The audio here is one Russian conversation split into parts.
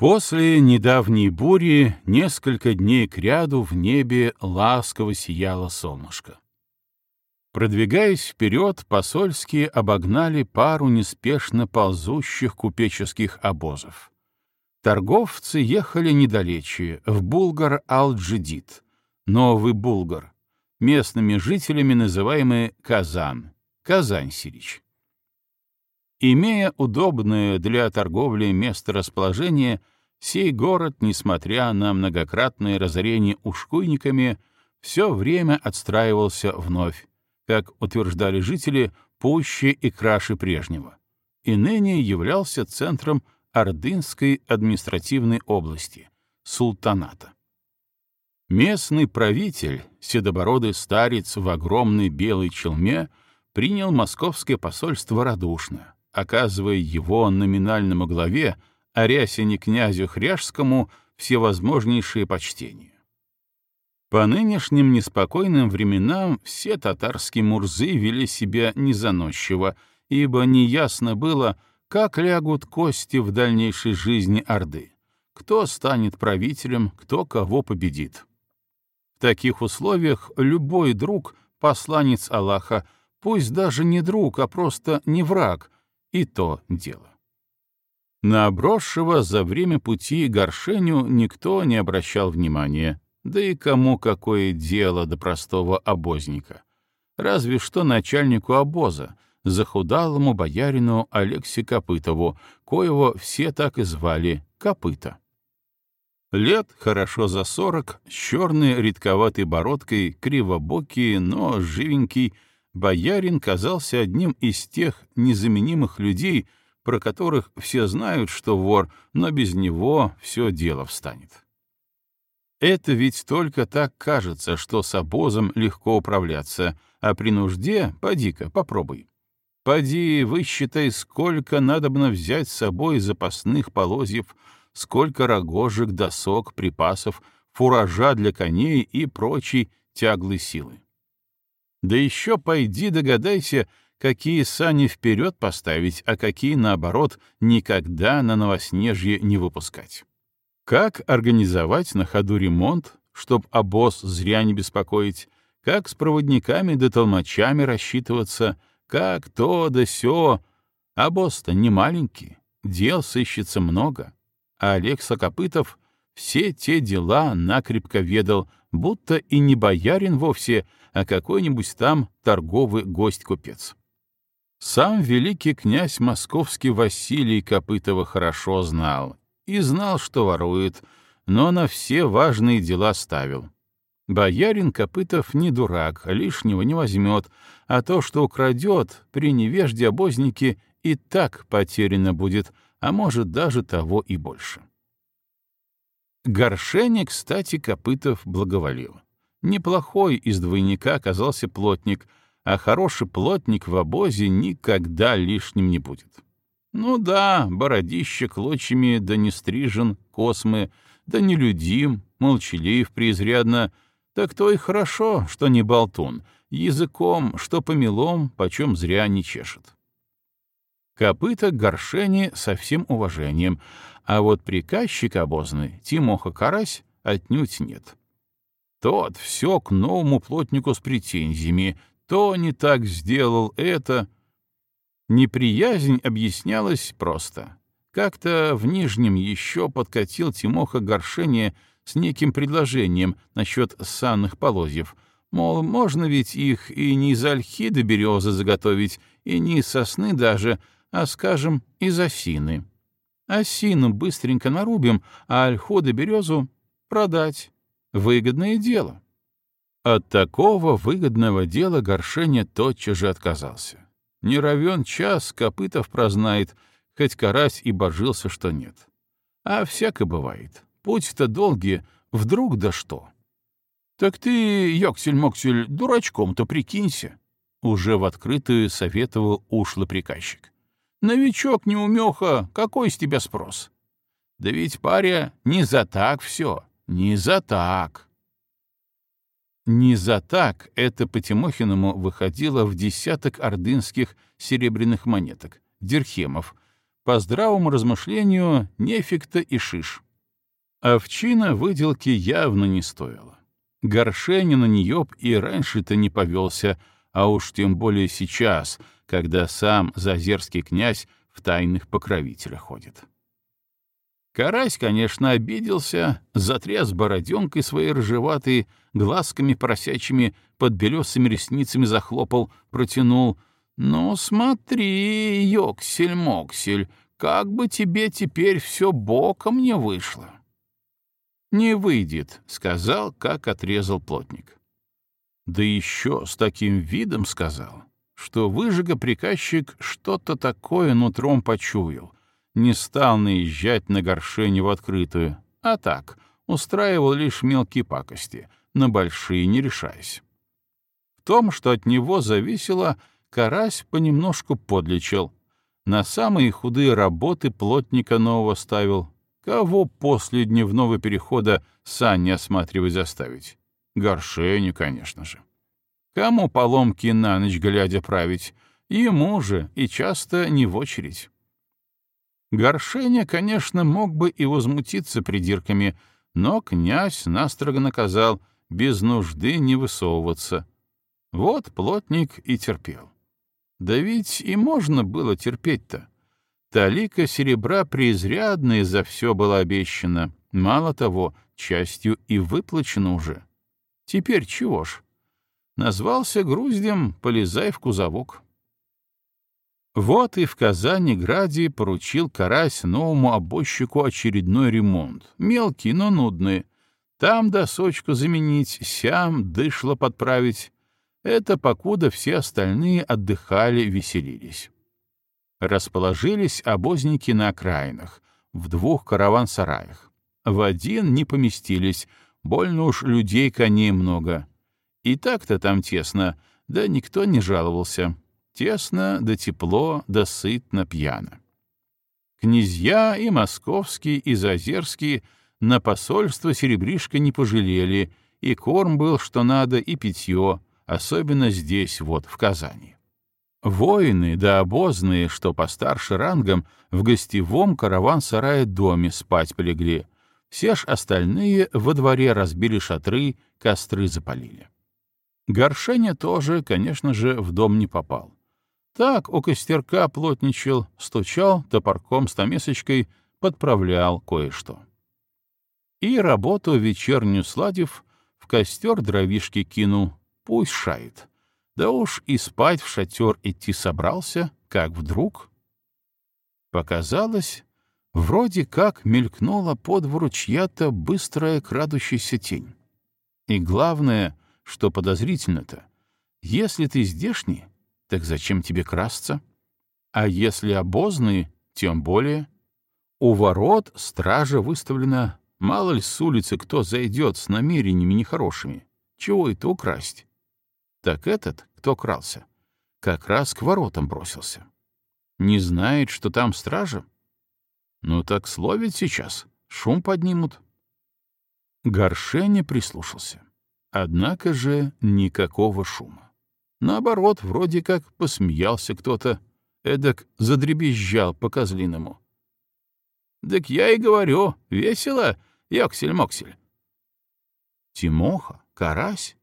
После недавней бури несколько дней кряду в небе ласково сияло солнышко. Продвигаясь вперед, посольские обогнали пару неспешно ползущих купеческих обозов. Торговцы ехали недалече, в Булгар-Ал-Джидид, Новый Булгар, местными жителями называемый Казан, Казань-Сирич. Имея удобное для торговли месторасположение, сей город, несмотря на многократное разорение ушкуйниками, все время отстраивался вновь, как утверждали жители, пуще и краше прежнего, и ныне являлся центром Ордынской административной области, султаната. Местный правитель, седобородый старец в огромной белой челме, принял московское посольство радушно, оказывая его номинальному главе, Арясине князю Хряжскому, всевозможнейшие почтения. По нынешним неспокойным временам все татарские мурзы вели себя незаносчиво, ибо неясно было, как лягут кости в дальнейшей жизни Орды, кто станет правителем, кто кого победит. В таких условиях любой друг, посланец Аллаха, пусть даже не друг, а просто не враг, и то дело. На обросшего за время пути горшеню никто не обращал внимания, да и кому какое дело до простого обозника. Разве что начальнику обоза, захудалому боярину Алексе Копытову, коего все так и звали Копыта. Лет хорошо за сорок, с черной редковатой бородкой, кривобокий, но живенький, боярин казался одним из тех незаменимых людей, про которых все знают, что вор, но без него все дело встанет. Это ведь только так кажется, что с обозом легко управляться, а при нужде — поди-ка, попробуй. Поди, высчитай, сколько надобно взять с собой запасных полозьев, сколько рогожек, досок, припасов, фуража для коней и прочей тяглой силы. Да еще пойди догадайся, какие сани вперед поставить, а какие, наоборот, никогда на новоснежье не выпускать. Как организовать на ходу ремонт, чтоб обоз зря не беспокоить, как с проводниками да толмачами рассчитываться, как то да сё. Обоз-то не маленький, дел сыщется много. А Олег Сокопытов все те дела накрепко ведал, будто и не боярин вовсе, а какой-нибудь там торговый гость-купец. Сам великий князь московский Василий Копытова хорошо знал и знал, что ворует, но на все важные дела ставил. Боярин Копытов не дурак, лишнего не возьмет, а то, что украдет, при невежде обозники и так потеряно будет, а может даже того и больше. Горшене, кстати, Копытов благоволил. Неплохой из двойника оказался плотник, а хороший плотник в обозе никогда лишним не будет. Ну да, бородище клочьями, да не стрижен, космы, да не людим, молчалив преизрядно, так то и хорошо, что не болтун, языком, что помелом, почем зря не чешет. Копыта горшени со всем уважением, а вот приказчик обозный, Тимоха Карась, отнюдь нет. Тот все к новому плотнику с претензиями, то не так сделал это. Неприязнь объяснялась просто. Как-то в Нижнем еще подкатил Тимоха горшение с неким предложением насчет санных полозьев. Мол, можно ведь их и не из ольхи до березы заготовить, и не из сосны даже, а, скажем, из осины. Осину быстренько нарубим, а ольху до березу продать. Выгодное дело. От такого выгодного дела Горшеня тотчас же отказался. Не равен час, Копытов прознает, хоть карась и божился, что нет. А всяко бывает. Путь-то долгий, вдруг да что. Так ты, Йоксель-Моксель, дурачком-то прикинься. Уже в открытую советовал ушлый приказчик. Новичок неумеха, какой с тебя спрос? Да ведь, паря, не за так все. Не за так. Не за так это по Тимохиному выходило в десяток ордынских серебряных монеток, дирхемов, по здравому размышлению, нефиг-то и шиш. Овчина выделки явно не стоила. Горшеня на нее б и раньше-то не повелся, а уж тем более сейчас, когда сам зазерский князь в тайных покровителях ходит. Карась, конечно, обиделся, затряс бороденкой своей рыжеватой, глазками поросячими, под белесыми ресницами захлопал, протянул. «Ну, смотри, Йоксель-Моксель, как бы тебе теперь все боком не вышло». «Не выйдет», — сказал, как отрезал плотник. Да еще с таким видом сказал, что выжига-приказчик что-то такое нутром почуял, не стал наезжать на горшеню в открытую, а так, устраивал лишь мелкие пакости, на большие не решаясь. В том, что от него зависело, карась понемножку подлечил. На самые худые работы плотника нового ставил. Кого после дневного перехода сани осматривать заставить? Горшеню, конечно же. Кому поломки на ночь глядя править? Ему же, и часто не в очередь. Горшеня, конечно, мог бы и возмутиться придирками, но князь настрого наказал без нужды не высовываться. Вот плотник и терпел. Да ведь и можно было терпеть-то. Талика серебра преизрядная за все было обещано. Мало того, частью и выплачено уже. Теперь чего ж? Назвался груздем, полезай в кузовок. Вот и в Казани-Граде поручил Карась новому обойщику очередной ремонт. Мелкий, но нудный. Там досочку заменить, сям дышло подправить. Это покуда все остальные отдыхали, веселились. Расположились обозники на окраинах, в двух караван-сараях. В один не поместились, Больно уж людей коней много. И так-то там тесно, да никто не жаловался. Тесно, да тепло, да сытно, пьяно. Князья и московские, и зазерские на посольство серебришка не пожалели, и корм был что надо, и питье, особенно здесь, вот, в Казани. Воины да обозные, что постарше рангом, в гостевом караван-сарае доме спать полегли, все ж остальные во дворе разбили шатры, костры запалили. Горшеня тоже, конечно же, в дом не попал. Так у костерка плотничал, стучал топорком с томесочкой, подправлял кое-что. И работу вечернюю сладив, в костер дровишки кинул, пусть шает. Да уж и спать в шатер идти собрался, как вдруг... Показалось, Вроде как мелькнула по двору чья-то быстрая крадущаяся тень. И главное, что подозрительно-то, если ты здешний, так зачем тебе красться? А если обозные, тем более. У ворот стража выставлена, мало ли с улицы кто зайдет с намерениями нехорошими. Чего это украсть? Так этот, кто крался, как раз к воротам бросился. Не знает, что там стража? Ну так словить сейчас, шум поднимут. Горшеня прислушался. Однако же никакого шума. Наоборот, вроде как посмеялся кто-то, эдак задребезжал по-козлиному. «Так я и говорю, весело, Йоксель-Моксель». Тимоха, карась.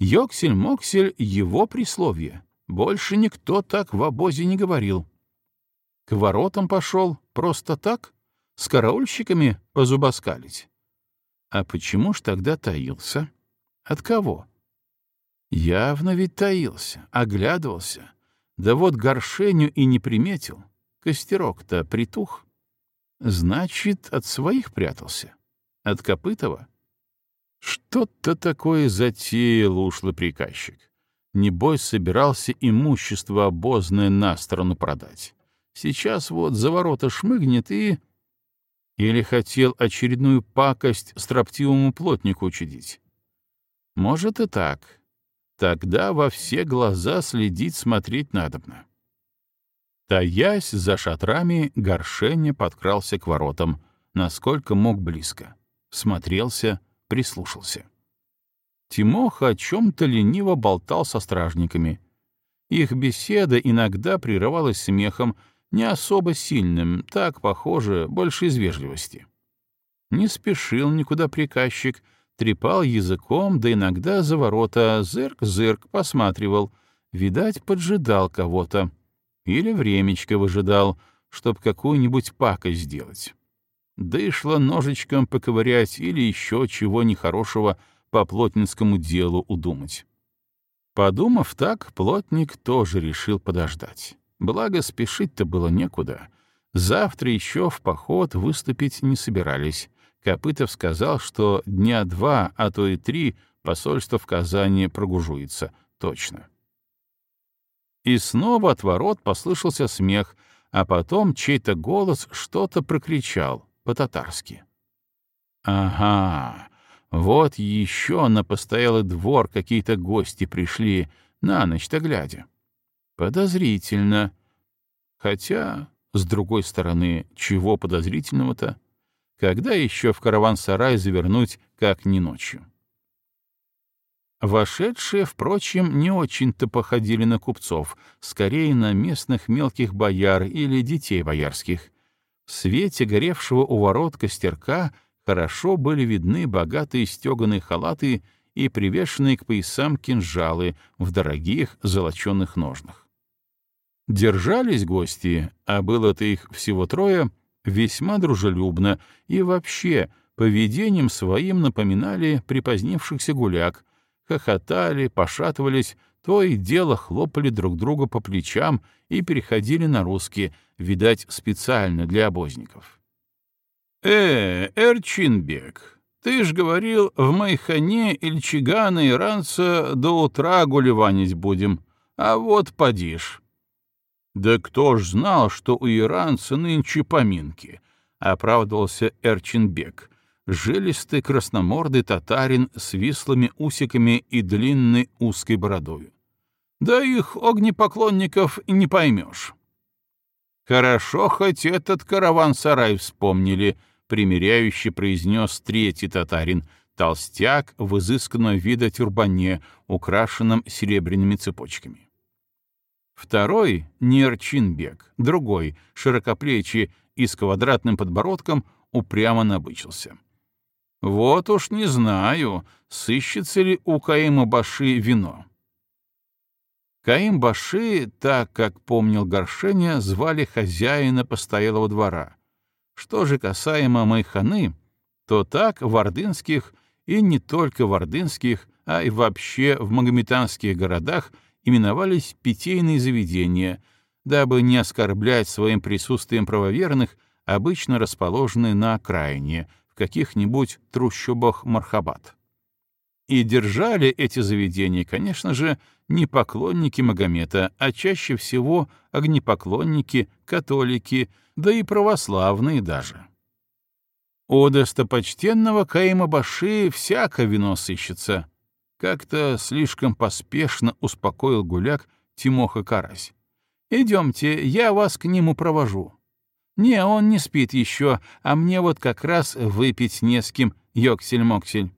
Йоксель-Моксель — его присловие. Больше никто так в обозе не говорил. К воротам пошел просто так, с караульщиками позубоскалить. А почему ж тогда таился? От кого? Явно ведь таился, оглядывался. Да вот горшеню и не приметил. Костерок-то притух. Значит, от своих прятался. От Копытова? Что-то такое затеял ушлый приказчик. Небось, собирался имущество обозное на сторону продать. Сейчас вот за ворота шмыгнет и... Или хотел очередную пакость строптивому плотнику учудить? Может и так. Тогда во все глаза следить смотреть надобно. Таясь за шатрами, горшеня подкрался к воротам, насколько мог близко. Смотрелся, прислушался. Тимоха о чем-то лениво болтал со стражниками. Их беседа иногда прерывалась смехом, не особо сильным, так, похоже, больше из вежливости. Не спешил никуда приказчик, трепал языком, да иногда за ворота зырк-зырк посматривал, видать, поджидал кого-то. Или времечко выжидал, чтоб какую-нибудь пакость сделать. Дышло ножичком поковырять или еще чего нехорошего по плотницкому делу удумать. Подумав так, плотник тоже решил подождать. Благо, спешить-то было некуда. Завтра еще в поход выступить не собирались. Копытов сказал, что дня два, а то и три посольство в Казани прогужуется. Точно. И снова от ворот послышался смех, а потом чей-то голос что-то прокричал по-татарски. «Ага, вот еще на постоялый двор какие-то гости пришли, на ночь-то глядя. Подозрительно. Хотя, с другой стороны, чего подозрительного-то? Когда еще в караван-сарай завернуть, как не ночью? Вошедшие, впрочем, не очень-то походили на купцов, скорее на местных мелких бояр или детей боярских. В свете горевшего у ворот костерка хорошо были видны богатые стеганые халаты и привешенные к поясам кинжалы в дорогих золоченных ножнах. Держались гости, а было-то их всего трое, весьма дружелюбно и вообще поведением своим напоминали припозднившихся гуляк, хохотали, пошатывались, то и дело хлопали друг друга по плечам и переходили на русский, видать, специально для обозников. «Э, Эрчинбек, ты ж говорил, в Майхане Ильчигана и Ранца до утра гулеванить будем, а вот подишь». «Да кто ж знал, что у иранца нынче поминки?» — оправдывался Эрчинбек, жилистый красномордый татарин с вислыми усиками и длинной узкой бородою. Да их огнепоклонников не поймешь. Хорошо, хоть этот караван-сарай вспомнили, примиряюще произнес третий татарин, толстяк в изысканном вида тюрбане, украшенном серебряными цепочками. Второй — Нерчинбек, другой, широкоплечий и с квадратным подбородком, упрямо набычился. Вот уж не знаю, сыщется ли у Каима Баши вино. Каим Баши, так как помнил Горшеня, звали хозяина постоялого двора. Что же касаемо Майханы, то так в ордынских и не только в ордынских, а и вообще в магометанских городах именовались питейные заведения, дабы не оскорблять своим присутствием правоверных, обычно расположенные на окраине, каких-нибудь трущобах Мархабад. И держали эти заведения, конечно же, не поклонники Магомета, а чаще всего огнепоклонники, католики, да и православные даже. У достопочтенного Каима Баши всяко вино сыщется. Как-то слишком поспешно успокоил гуляк Тимоха Карась. «Идемте, я вас к нему провожу. «Не, он не спит еще, а мне вот как раз выпить не с кем, ёксель-моксель».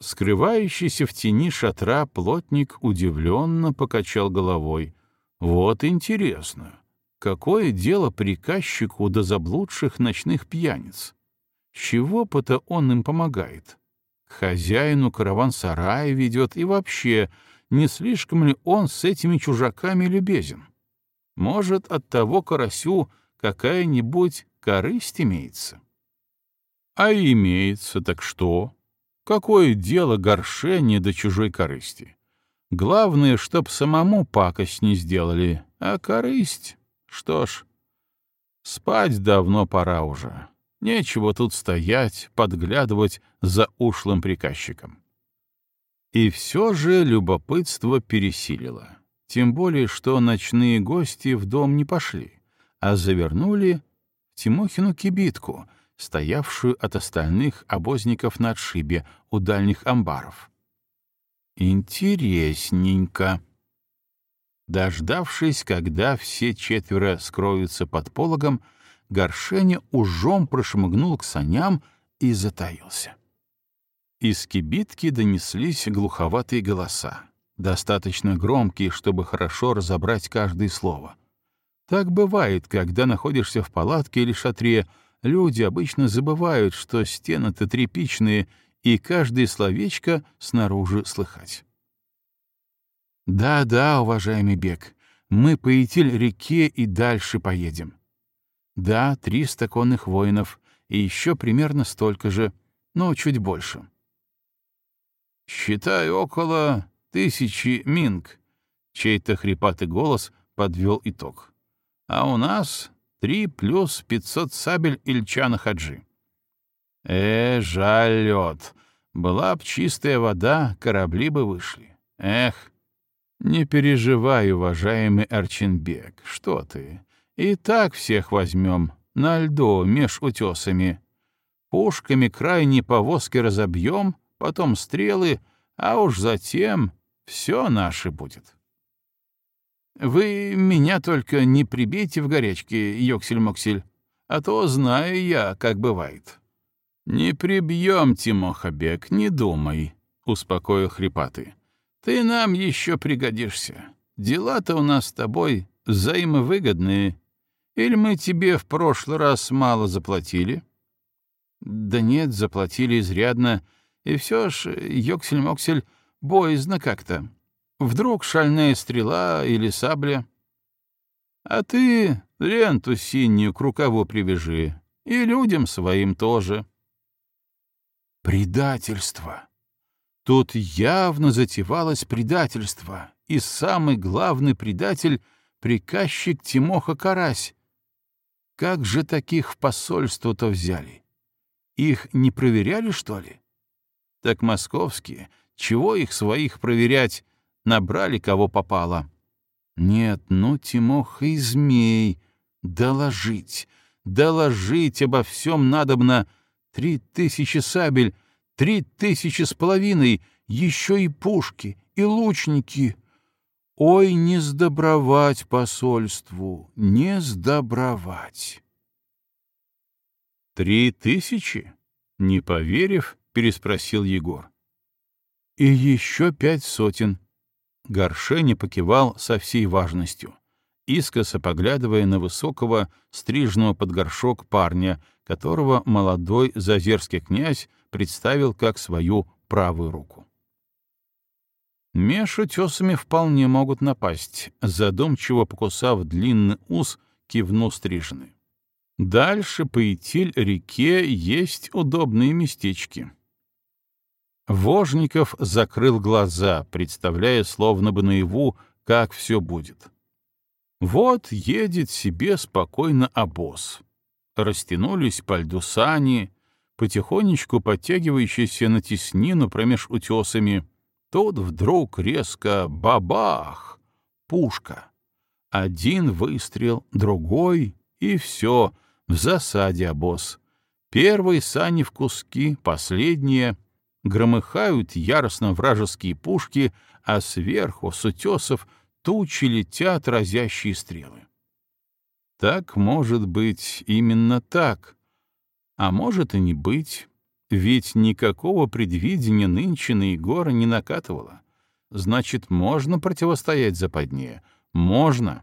Скрывающийся в тени шатра плотник удивленно покачал головой. «Вот интересно, какое дело приказчику до заблудших ночных пьяниц? Чего-то он им помогает? К хозяину караван-сарая ведет и вообще, не слишком ли он с этими чужаками любезен? Может, от того карасю какая-нибудь корысть имеется. А имеется, так что? Какое дело горшение до чужой корысти? Главное, чтоб самому пакость не сделали, а корысть... Что ж, спать давно пора уже. Нечего тут стоять, подглядывать за ушлым приказчиком. И все же любопытство пересилило. Тем более, что ночные гости в дом не пошли а завернули в Тимохину кибитку, стоявшую от остальных обозников на отшибе у дальних амбаров. Интересненько. Дождавшись, когда все четверо скроются под пологом, Горшеня ужом прошмыгнул к саням и затаился. Из кибитки донеслись глуховатые голоса, достаточно громкие, чтобы хорошо разобрать каждое слово — Так бывает, когда находишься в палатке или шатре, люди обычно забывают, что стены-то тряпичные, и каждое словечко снаружи слыхать. Да-да, уважаемый Бег, мы по Итиль-реке и дальше поедем. Да, триста конных воинов, и еще примерно столько же, но чуть больше. Считай около тысячи минг, чей-то хрипатый голос подвел итог а у нас три плюс пятьсот сабель Ильчана Хаджи. Э, жаль лед. Была б чистая вода, корабли бы вышли. Эх, не переживай, уважаемый Арчинбек, что ты. И так всех возьмем, на льду, меж утесами. Пушками крайней повозки разобьем, потом стрелы, а уж затем все наше будет. Вы меня только не прибейте в горячке, Йоксель-Моксель, а то знаю я, как бывает. Не прибьем, Тимохабек, не думай, — успокоил хрипатый. Ты нам еще пригодишься. Дела-то у нас с тобой взаимовыгодные. Или мы тебе в прошлый раз мало заплатили? Да нет, заплатили изрядно. И все ж, Йоксель-Моксель, боязно как-то. Вдруг шальная стрела или сабля. А ты ленту синюю к рукаву привяжи, и людям своим тоже. Предательство. Тут явно затевалось предательство, и самый главный предатель — приказчик Тимоха Карась. Как же таких в посольство-то взяли? Их не проверяли, что ли? Так московские, чего их своих проверять, набрали кого попало. Нет, ну, Тимоха и змей, доложить, доложить обо всем надобно. Три тысячи сабель, три тысячи с половиной, еще и пушки, и лучники. Ой, не сдобровать посольству, не сдобровать. «Три тысячи?» — не поверив, переспросил Егор. «И еще пять сотен», Горшеня покивал со всей важностью, искоса поглядывая на высокого, стрижного под горшок парня, которого молодой зазерский князь представил как свою правую руку. Меж утесами вполне могут напасть, задумчиво покусав длинный ус, кивнул стриженный. Дальше по Итиль-реке есть удобные местечки. Вожников закрыл глаза, представляя словно бы наяву, как все будет. Вот едет себе спокойно обоз. Растянулись по льду сани, потихонечку подтягивающиеся на теснину промеж утесами. Тут вдруг резко бабах! Пушка. Один выстрел, другой, и все, в засаде обоз. Первые сани в куски, последние — громыхают яростно вражеские пушки, а сверху, с утесов, тучи летят разящие стрелы. Так может быть именно так, а может и не быть, ведь никакого предвидения нынче на Егора не накатывало. Значит, можно противостоять западне, можно.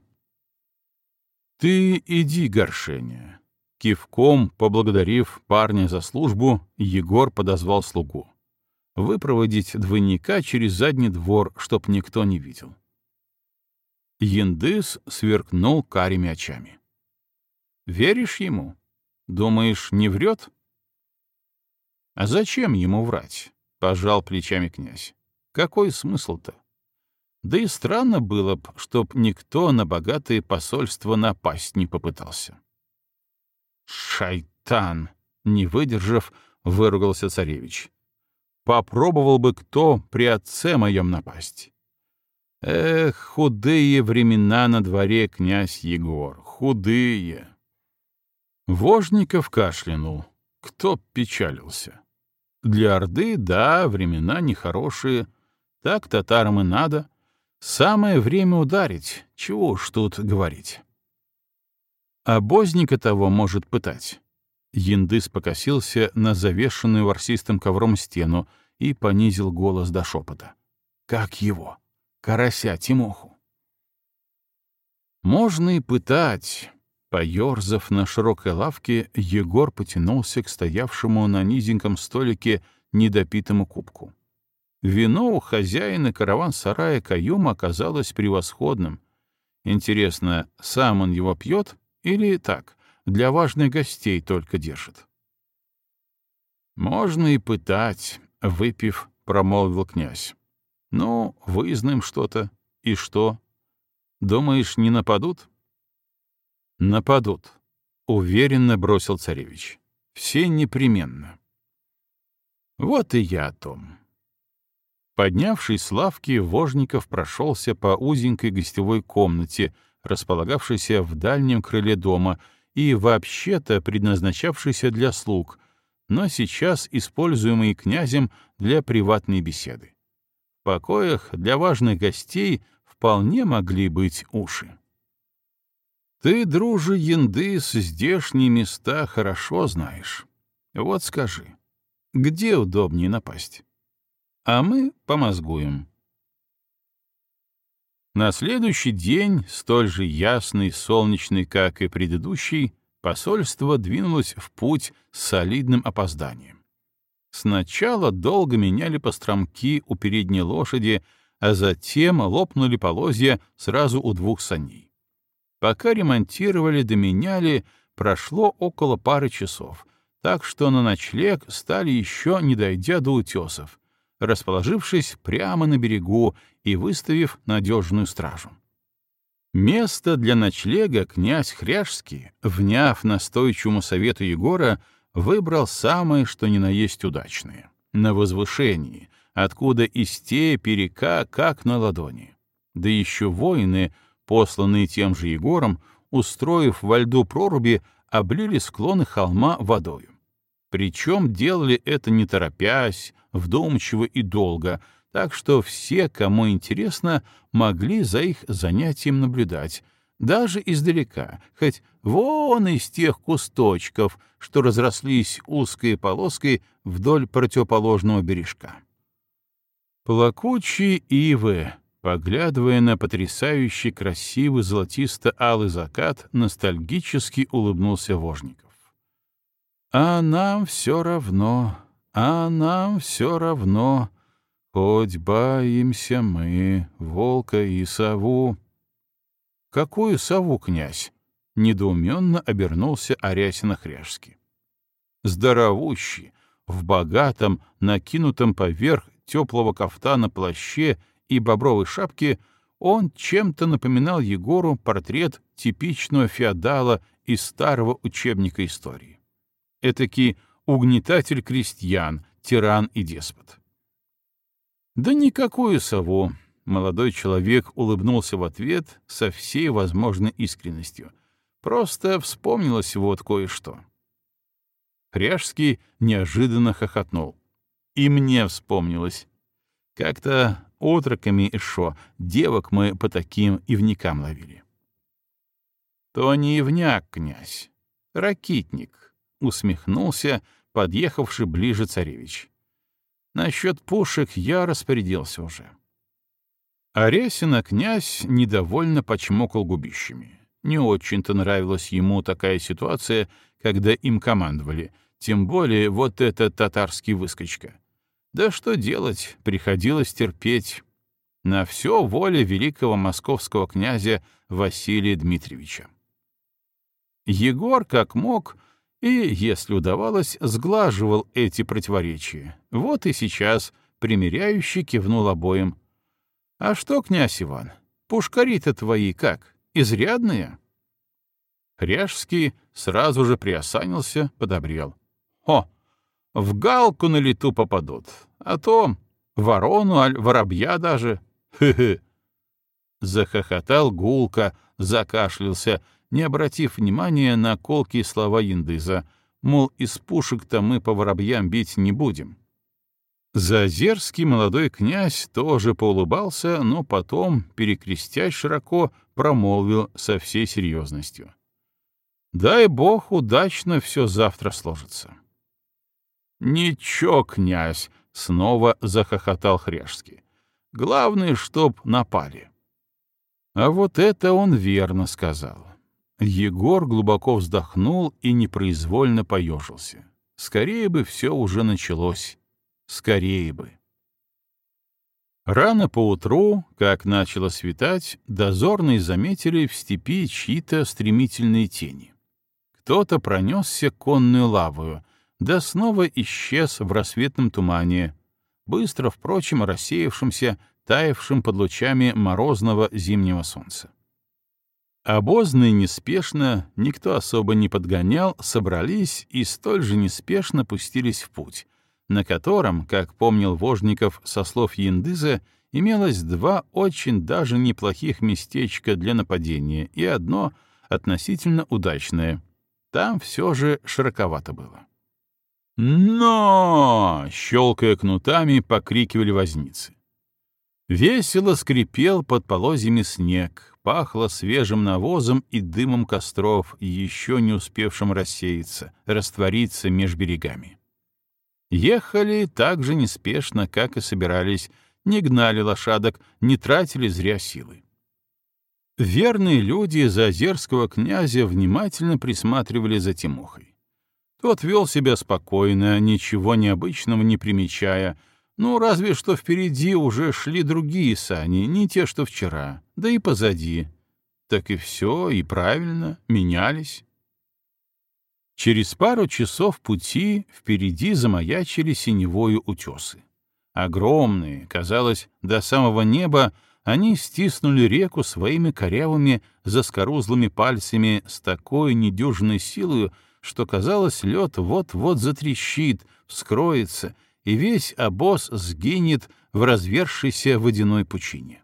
Ты иди, Горшеня. Кивком, поблагодарив парня за службу, Егор подозвал слугу выпроводить двойника через задний двор, чтоб никто не видел. Яндыс сверкнул карими очами. «Веришь ему? Думаешь, не врет?» «А зачем ему врать?» — пожал плечами князь. «Какой смысл-то? Да и странно было б, чтоб никто на богатое посольство напасть не попытался». «Шайтан!» — не выдержав, выругался царевич. Попробовал бы кто при отце моем напасть. Эх, худые времена на дворе, князь Егор, худые. Вожников кашлянул. Кто печалился? Для Орды, да, времена нехорошие. Так татарам и надо. Самое время ударить, чего уж тут говорить. Обозника того может пытать. Яндыс покосился на завешенную ворсистым ковром стену и понизил голос до шепота. «Как его? Карася Тимоху!» Можно и пытать. Поерзав на широкой лавке, Егор потянулся к стоявшему на низеньком столике недопитому кубку. Вино у хозяина караван-сарая Каюма оказалось превосходным. Интересно, сам он его пьет или так, для важных гостей только держит? «Можно и пытать», — выпив, промолвил князь. «Ну, выясним что-то. И что? Думаешь, не нападут?» «Нападут», — уверенно бросил царевич. «Все непременно». «Вот и я о том». Поднявшись с лавки, Вожников прошелся по узенькой гостевой комнате, располагавшейся в дальнем крыле дома и вообще-то предназначавшейся для слуг, но сейчас используемой князем для приватной беседы. В покоях для важных гостей вполне могли быть уши. Ты, дружи Яндыс, здешние места хорошо знаешь. Вот скажи, где удобнее напасть? а мы помозгуем. На следующий день, столь же ясный, солнечный, как и предыдущий, посольство двинулось в путь с солидным опозданием. Сначала долго меняли постромки у передней лошади, а затем лопнули полозья сразу у двух саней. Пока ремонтировали да меняли, прошло около пары часов, так что на ночлег стали еще не дойдя до утесов, расположившись прямо на берегу и выставив надежную стражу. Место для ночлега князь Хряжский, вняв настойчивому совету Егора, выбрал самое что ни на есть удачное — на возвышении, откуда и степь, и река как на ладони. Да еще воины, посланные тем же Егором, устроив во льду проруби, облили склоны холма водою. Причем делали это не торопясь, вдумчиво и долго, так что все, кому интересно, могли за их занятием наблюдать, даже издалека, хоть вон из тех кусточков, что разрослись узкой полоской вдоль противоположного бережка. Плакучие ивы, поглядывая на потрясающий красивый золотисто-алый закат, ностальгически улыбнулся Вожников. «А нам все равно, а нам все равно, хоть боимся мы волка и сову. Какую сову, князь? Недоуменно обернулся Арясина Хряжский. Здоровущий, в богатом, накинутом поверх теплого кафтана плаще и бобровой шапке, он чем-то напоминал Егору портрет типичного феодала из старого учебника истории. Этакий угнетатель крестьян, тиран и деспот. Да никакую сову, молодой человек улыбнулся в ответ со всей возможной искренностью. Просто вспомнилось вот кое-что. Хряжский неожиданно хохотнул. И мне вспомнилось. Как-то отроками шо девок мы по таким ивникам ловили. То не ивняк, князь, ракитник, усмехнулся, подъехавший ближе царевич. Насчет пушек я распорядился уже. Аресина князь недовольно почмокал губищами. Не очень-то нравилась ему такая ситуация, когда им командовали, тем более вот этот татарский выскочка. Да что делать, приходилось терпеть. На все воля великого московского князя Василия Дмитриевича. Егор, как мог, и, если удавалось, сглаживал эти противоречия. Вот и сейчас примиряющий кивнул обоим. «А что, князь Иван, пушкари-то твои как, изрядные?» Хряжский сразу же приосанился, подобрел. «О, в галку на лету попадут, а то ворону, аль воробья даже. Хы-хы!» Захохотал гулко, закашлялся, не обратив внимания на колкие слова Яндыза, мол, из пушек-то мы по воробьям бить не будем. Зазерский молодой князь тоже поулыбался, но потом, перекрестясь широко, промолвил со всей серьезностью. «Дай бог, удачно все завтра сложится». «Ничего, князь!» — снова захохотал Хряжский. «Главное, чтоб напали». А вот это он верно сказал. Егор глубоко вздохнул и непроизвольно поежился. Скорее бы все уже началось. Скорее бы. Рано поутру, как начало светать, дозорные заметили в степи чьи-то стремительные тени. Кто-то пронесся конную лавою, да снова исчез в рассветном тумане, быстро, впрочем, рассеявшимся, таявшим под лучами морозного зимнего солнца. Обозные неспешно, никто особо не подгонял, собрались и столь же неспешно пустились в путь, на котором, как помнил Вожников со слов Яндыза, имелось два очень даже неплохих местечка для нападения и одно относительно удачное. Там все же широковато было. «Но!» — щелкая кнутами, покрикивали возницы. Весело скрипел под полозьями снег, пахло свежим навозом и дымом костров, еще не успевшим рассеяться, раствориться меж берегами. Ехали так же неспешно, как и собирались, не гнали лошадок, не тратили зря силы. Верные люди Зазерского князя внимательно присматривали за Тимохой. Тот вел себя спокойно, ничего необычного не примечая, ну, разве что впереди уже шли другие сани, не те, что вчера, да и позади. Так и все, и правильно, менялись. Через пару часов пути впереди замаячили синевою утесы. Огромные, казалось, до самого неба, они стиснули реку своими корявыми, заскорузлыми пальцами с такой недюжной силой, что, казалось, лед вот-вот затрещит, вскроется — и весь обоз сгинет в развершейся водяной пучине.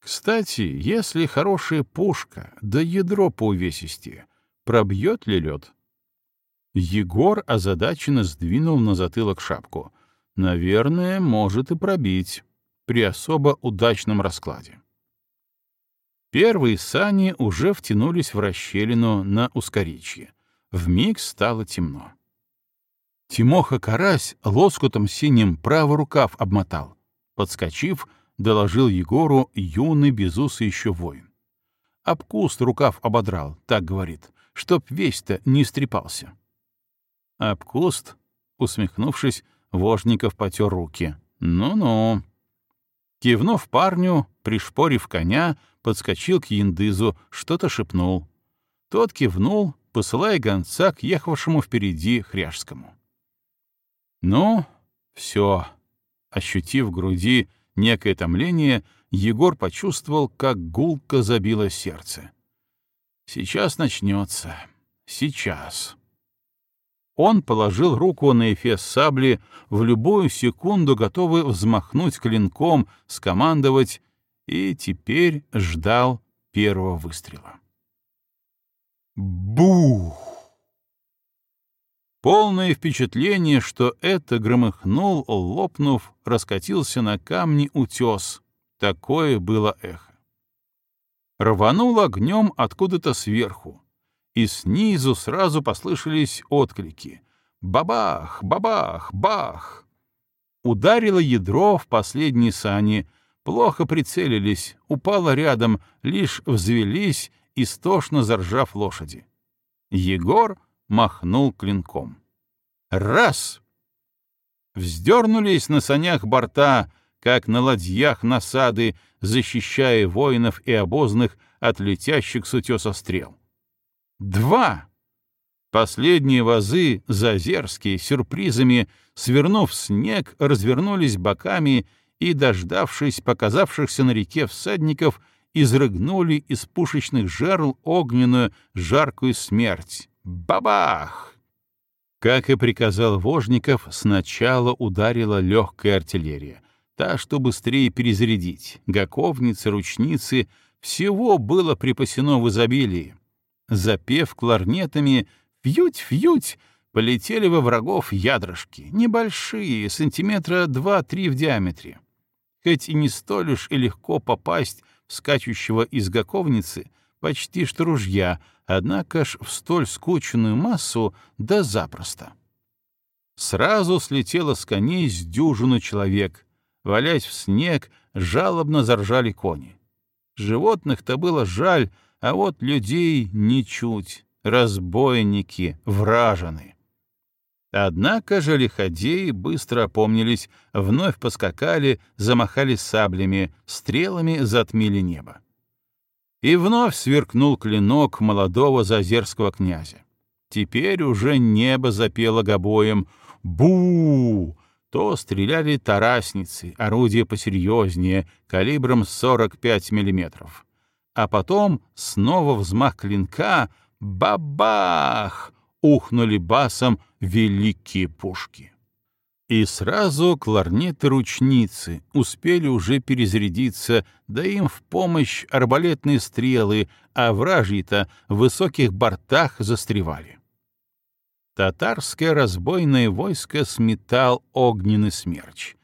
Кстати, если хорошая пушка, да ядро по увесистее, пробьет ли лед? Егор озадаченно сдвинул на затылок шапку. Наверное, может и пробить при особо удачном раскладе. Первые сани уже втянулись в расщелину на ускоричье. Вмиг стало темно. Тимоха-карась лоскутом синим правый рукав обмотал. Подскочив, доложил Егору юный безусый еще воин. Об куст рукав ободрал, так говорит, чтоб весь-то не стрепался. Об куст, усмехнувшись, Вожников потер руки. Ну-ну. Кивнув парню, пришпорив коня, подскочил к Яндызу, что-то шепнул. Тот кивнул, посылая гонца к ехавшему впереди Хряжскому. Ну, все. Ощутив в груди некое томление, Егор почувствовал, как гулко забило сердце. Сейчас начнется. Сейчас. Он положил руку на эфес сабли, в любую секунду готовый взмахнуть клинком, скомандовать, и теперь ждал первого выстрела. Бух! Полное впечатление, что это громыхнул, лопнув, раскатился на камни утес. Такое было эхо. Рванул огнем откуда-то сверху, и снизу сразу послышались отклики. Бабах, бабах, бах! Ударило ядро в последние сани, плохо прицелились, упало рядом, лишь взвелись, истошно заржав лошади. Егор — махнул клинком. Раз! Вздернулись на санях борта, как на ладьях насады, защищая воинов и обозных от летящих с утеса стрел. Два! Последние вазы, зазерские, сюрпризами, свернув снег, развернулись боками и, дождавшись показавшихся на реке всадников, изрыгнули из пушечных жерл огненную жаркую смерть, Бабах! Как и приказал Вожников, сначала ударила легкая артиллерия, та, что быстрее перезарядить, гаковницы, ручницы, всего было припасено в изобилии. Запев кларнетами «фьють-фьють», полетели во врагов ядрышки, небольшие, сантиметра два-три в диаметре. Хоть и не столь уж и легко попасть в скачущего из гаковницы, почти что ружья, однако ж в столь скучную массу да запросто. Сразу слетело с коней с дюжину человек. Валясь в снег, жалобно заржали кони. Животных-то было жаль, а вот людей ничуть. Разбойники, вражены. Однако же лиходеи быстро опомнились, вновь поскакали, замахали саблями, стрелами затмили небо. И вновь сверкнул клинок молодого зазерского князя. Теперь уже небо запело гобоем «Бу!» То стреляли тарасницы, орудия посерьезнее, калибром 45 миллиметров. А потом снова взмах клинка «Бабах!» ухнули басом великие пушки. И сразу кларнеты-ручницы успели уже перезарядиться, да им в помощь арбалетные стрелы, а вражьи-то в высоких бортах застревали. Татарское разбойное войско сметал огненный смерч.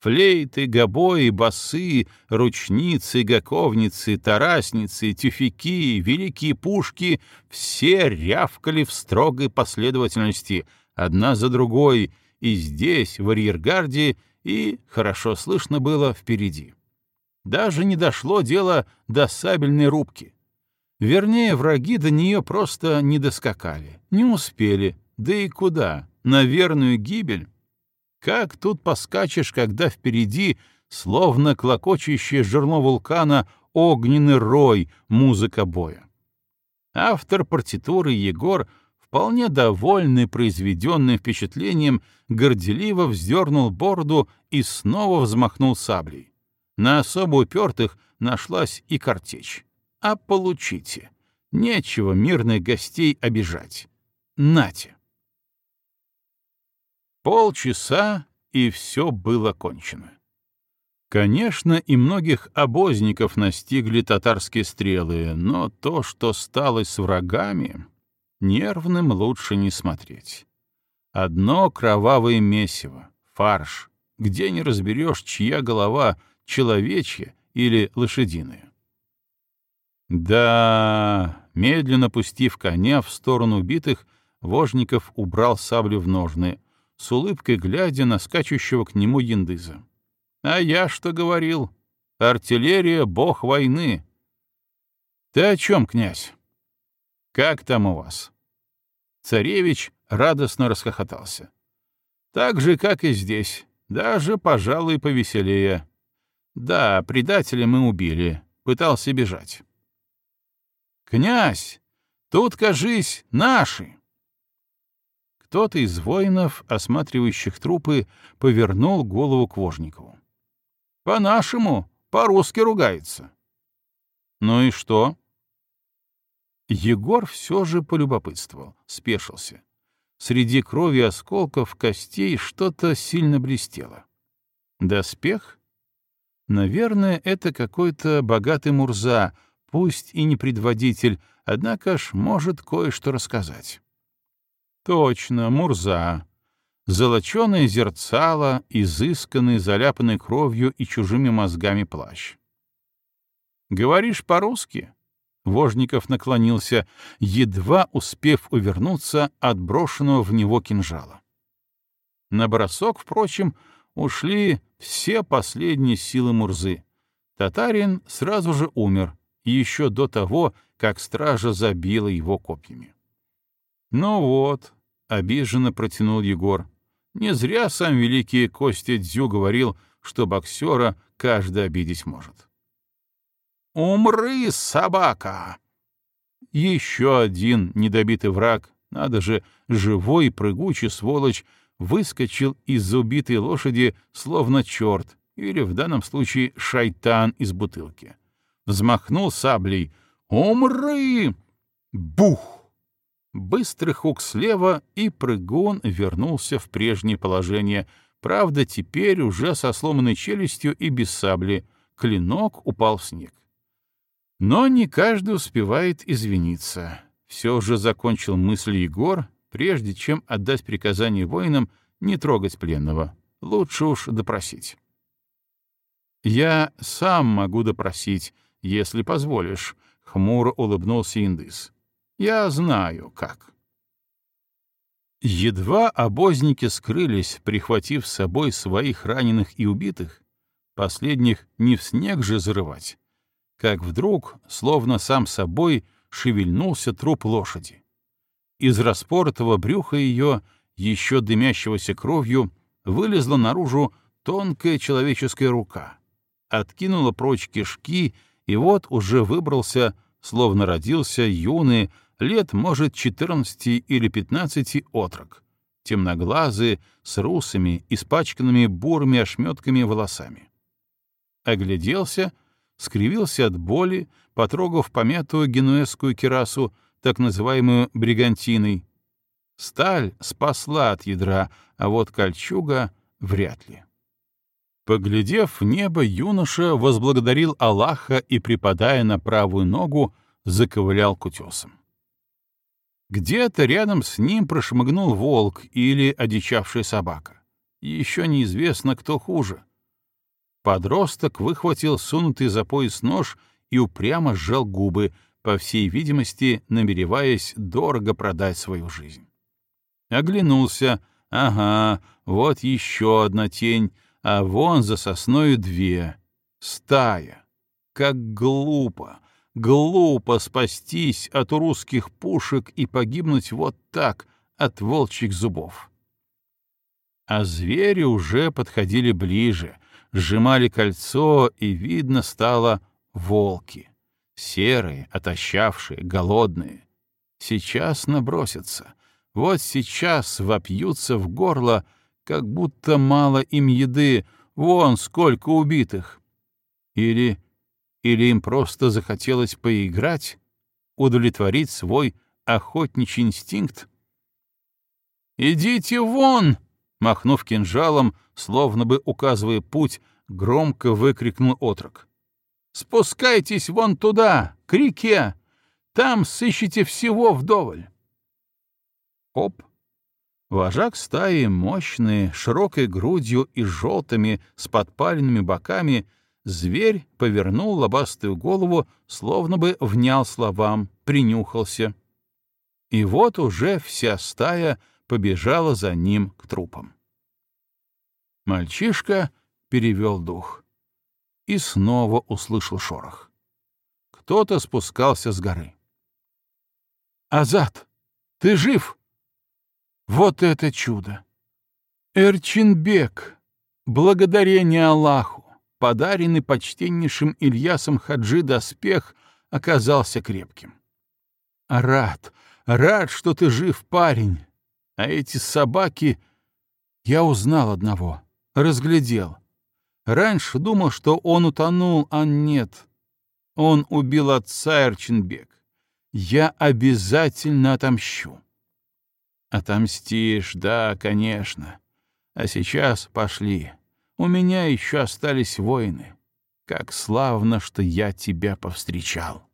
Флейты, гобои, басы, ручницы, гаковницы, тарасницы, тюфяки, великие пушки — все рявкали в строгой последовательности, одна за другой — и здесь, в арьергарде, и, хорошо слышно было, впереди. Даже не дошло дело до сабельной рубки. Вернее, враги до нее просто не доскакали, не успели, да и куда, на верную гибель. Как тут поскачешь, когда впереди, словно клокочущее жерло вулкана, огненный рой, музыка боя? Автор партитуры Егор — вполне довольный произведенным впечатлением, горделиво вздернул бороду и снова взмахнул саблей. На особо упертых нашлась и картечь. А получите. Нечего мирных гостей обижать. Нате. Полчаса, и все было кончено. Конечно, и многих обозников настигли татарские стрелы, но то, что стало с врагами... Нервным лучше не смотреть. Одно кровавое месиво, фарш, где не разберешь, чья голова — человечья или лошадиная. Да, медленно пустив коня в сторону убитых, Вожников убрал саблю в ножны, с улыбкой глядя на скачущего к нему яндыза. «А я что говорил? Артиллерия — бог войны!» «Ты о чем, князь?» «Как там у вас?» Царевич радостно расхохотался. Так же, как и здесь, даже, пожалуй, повеселее. Да, предателя мы убили, пытался бежать. «Князь, тут, кажись, наши!» Кто-то из воинов, осматривающих трупы, повернул голову к Вожникову. «По-нашему, по-русски ругается». «Ну и что?» Егор все же полюбопытствовал, спешился. Среди крови осколков костей что-то сильно блестело. Доспех? Наверное, это какой-то богатый Мурза, пусть и не предводитель, однако ж может кое-что рассказать. Точно, Мурза. Золоченое зерцало, изысканный, заляпанный кровью и чужими мозгами плащ. «Говоришь по-русски?» Вожников наклонился, едва успев увернуться от брошенного в него кинжала. На бросок, впрочем, ушли все последние силы Мурзы. Татарин сразу же умер, еще до того, как стража забила его копьями. «Ну вот», — обиженно протянул Егор, — «не зря сам великий Костя Дзю говорил, что боксера каждый обидеть может». «Умры, собака!» Еще один недобитый враг, надо же, живой прыгучий сволочь, выскочил из убитой лошади, словно черт, или в данном случае шайтан из бутылки. Взмахнул саблей. «Умры!» Бух! Быстрый хук слева, и прыгун вернулся в прежнее положение, правда, теперь уже со сломанной челюстью и без сабли. Клинок упал в снег. Но не каждый успевает извиниться. Все же закончил мысль Егор, прежде чем отдать приказание воинам не трогать пленного. Лучше уж допросить. «Я сам могу допросить, если позволишь», — хмуро улыбнулся Индыс. «Я знаю, как». Едва обозники скрылись, прихватив с собой своих раненых и убитых, последних не в снег же зарывать, как вдруг, словно сам собой, шевельнулся труп лошади. Из распоротого брюха ее, еще дымящегося кровью, вылезла наружу тонкая человеческая рука, откинула прочь кишки, и вот уже выбрался, словно родился юный, лет, может, 14 или 15 отрок, темноглазый, с русыми, испачканными бурыми ошметками волосами. Огляделся, скривился от боли, потрогав помятую генуэзскую кирасу, так называемую бригантиной. Сталь спасла от ядра, а вот кольчуга — вряд ли. Поглядев в небо, юноша возблагодарил Аллаха и, припадая на правую ногу, заковылял к утесам. Где-то рядом с ним прошмыгнул волк или одичавшая собака. Еще неизвестно, кто хуже. Подросток выхватил сунутый за пояс нож и упрямо сжал губы, по всей видимости, намереваясь дорого продать свою жизнь. Оглянулся. Ага, вот еще одна тень, а вон за сосною две. Стая. Как глупо, глупо спастись от русских пушек и погибнуть вот так, от волчьих зубов. А звери уже подходили ближе, сжимали кольцо, и видно стало волки. Серые, отощавшие, голодные. Сейчас набросятся. Вот сейчас вопьются в горло, как будто мало им еды, вон сколько убитых. Или... или им просто захотелось поиграть, удовлетворить свой охотничий инстинкт? «Идите вон!» — махнув кинжалом, словно бы указывая путь, громко выкрикнул отрок. Спускайтесь вон туда, к реке. Там сыщите всего вдоволь. Оп! Вожак стаи, мощный, широкой грудью и желтыми, с подпаленными боками, зверь повернул лобастую голову, словно бы внял словам, принюхался. И вот уже вся стая побежала за ним к трупам. Мальчишка перевел дух и снова услышал шорох. Кто-то спускался с горы. «Азат, ты жив?» Вот это чудо! Эрчинбек, благодарение Аллаху, подаренный почтеннейшим Ильясом Хаджи доспех оказался крепким. Рад, рад, что ты жив, парень. А эти собаки... Я узнал одного, разглядел. Раньше думал, что он утонул, а нет. Он убил отца Эрченбек. Я обязательно отомщу. Отомстишь, да, конечно. А сейчас пошли. У меня еще остались воины. Как славно, что я тебя повстречал.